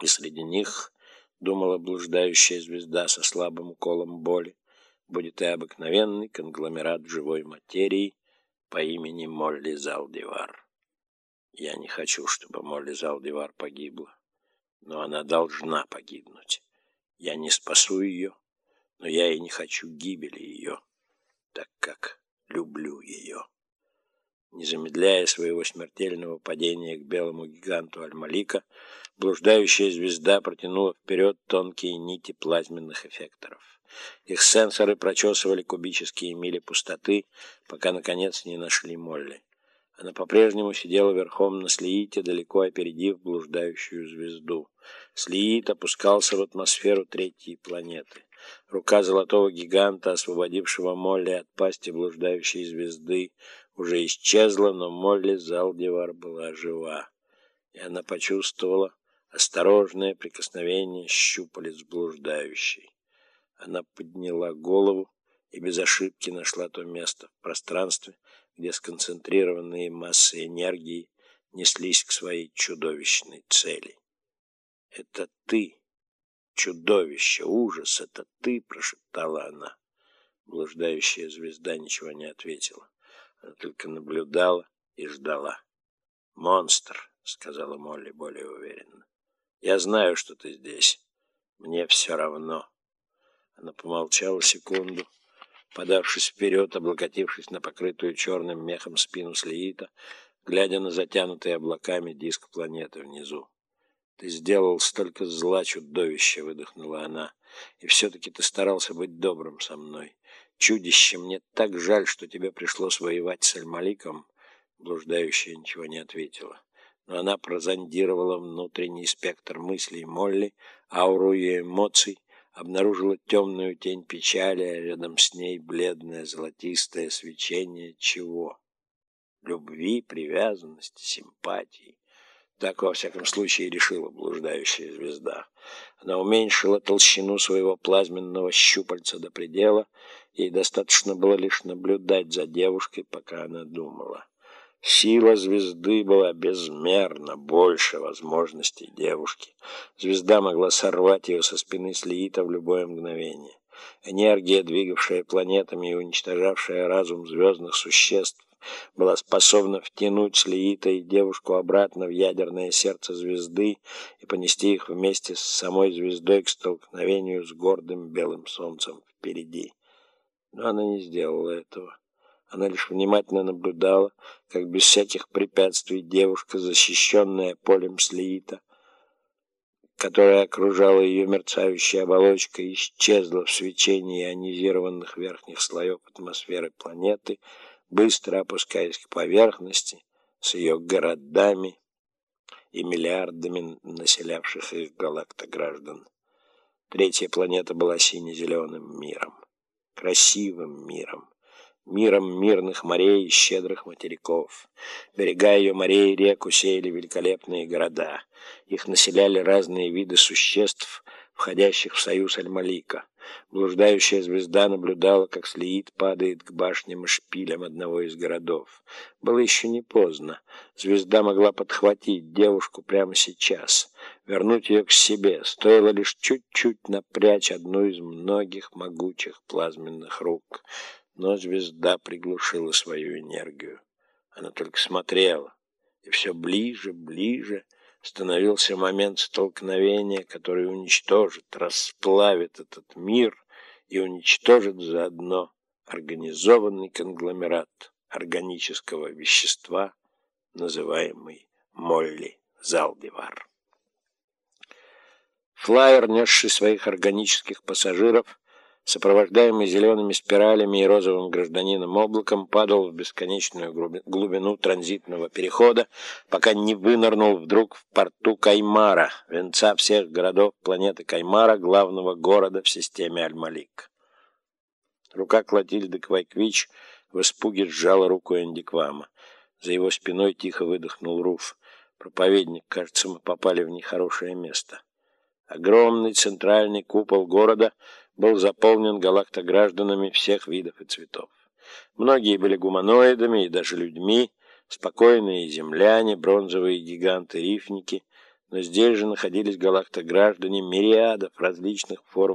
И среди них, думала блуждающая звезда со слабым уколом боли, будет и обыкновенный конгломерат живой материи по имени Молли Залдивар. Я не хочу, чтобы Молли Залдивар погибла, но она должна погибнуть. Я не спасу ее, но я и не хочу гибели ее, так как люблю ее. Не замедляя своего смертельного падения к белому гиганту Аль-Малика, блуждающая звезда протянула вперед тонкие нити плазменных эффекторов. Их сенсоры прочесывали кубические мили пустоты, пока, наконец, не нашли Молли. Она по-прежнему сидела верхом на Слиите, далеко опередив блуждающую звезду. Слиит опускался в атмосферу третьей планеты. Рука золотого гиганта, освободившего Молли от пасти блуждающей звезды, уже исчезла, но Молли Залдивар была жива. И она почувствовала осторожное прикосновение щупалец блуждающей. Она подняла голову и без ошибки нашла то место в пространстве, где сконцентрированные массы энергии неслись к своей чудовищной цели. «Это ты, чудовище, ужас, это ты!» — прошептала она. Блуждающая звезда ничего не ответила. Она только наблюдала и ждала. «Монстр!» — сказала Молли более уверенно. «Я знаю, что ты здесь. Мне все равно». Она помолчала секунду, подавшись вперед, облокотившись на покрытую черным мехом спину Слиита, глядя на затянутый облаками диск планеты внизу. «Ты сделал столько зла, чудовище!» — выдохнула она. «И все-таки ты старался быть добрым со мной. Чудище, мне так жаль, что тебе пришлось воевать с Аль-Маликом». Блуждающая ничего не ответила. Но она прозондировала внутренний спектр мыслей Молли, ауру ее эмоций, обнаружила темную тень печали, а рядом с ней бледное золотистое свечение чего? Любви, привязанности, симпатии. Так, во всяком случае, решила блуждающая звезда. Она уменьшила толщину своего плазменного щупальца до предела, ей достаточно было лишь наблюдать за девушкой, пока она думала. Сила звезды была безмерно больше возможностей девушки. Звезда могла сорвать ее со спины Слиита в любое мгновение. Энергия, двигавшая планетами и уничтожавшая разум звездных существ, была способна втянуть Слиита и девушку обратно в ядерное сердце звезды и понести их вместе с самой звездой к столкновению с гордым белым солнцем впереди. Но она не сделала этого. Она лишь внимательно наблюдала, как без всяких препятствий девушка, защищенная полем слиита, которая окружала ее мерцающей оболочкой, исчезла в свечении ионизированных верхних слоев атмосферы планеты, быстро опускаясь к поверхности с ее городами и миллиардами населявших их галактограждан. Третья планета была сине-зеленым миром, красивым миром, миром мирных морей и щедрых материков. Берега ее морей и рек усеяли великолепные города. Их населяли разные виды существ, входящих в союз Аль-Малика. Блуждающая звезда наблюдала, как Слиит падает к башням и шпилям одного из городов. Было еще не поздно. Звезда могла подхватить девушку прямо сейчас, вернуть ее к себе. Стоило лишь чуть-чуть напрячь одну из многих могучих плазменных рук но звезда приглушила свою энергию. Она только смотрела, и все ближе, ближе становился момент столкновения, который уничтожит, расплавит этот мир и уничтожит заодно организованный конгломерат органического вещества, называемый Молли Залдивар. Флайер, несший своих органических пассажиров, сопровождаемый зелеными спиралями и розовым гражданином облаком, падал в бесконечную глубину транзитного перехода, пока не вынырнул вдруг в порту Каймара, венца всех городов планеты Каймара, главного города в системе Аль-Малик. Рука Клотильды Квайквич в испуге сжала руку Эндиквама. За его спиной тихо выдохнул Руф. «Проповедник, кажется, мы попали в нехорошее место». Огромный центральный купол города был заполнен галактогражданами всех видов и цветов. Многие были гуманоидами и даже людьми, спокойные земляне, бронзовые гиганты-рифники, Но здесь же находились галактограждане мириадов различных форм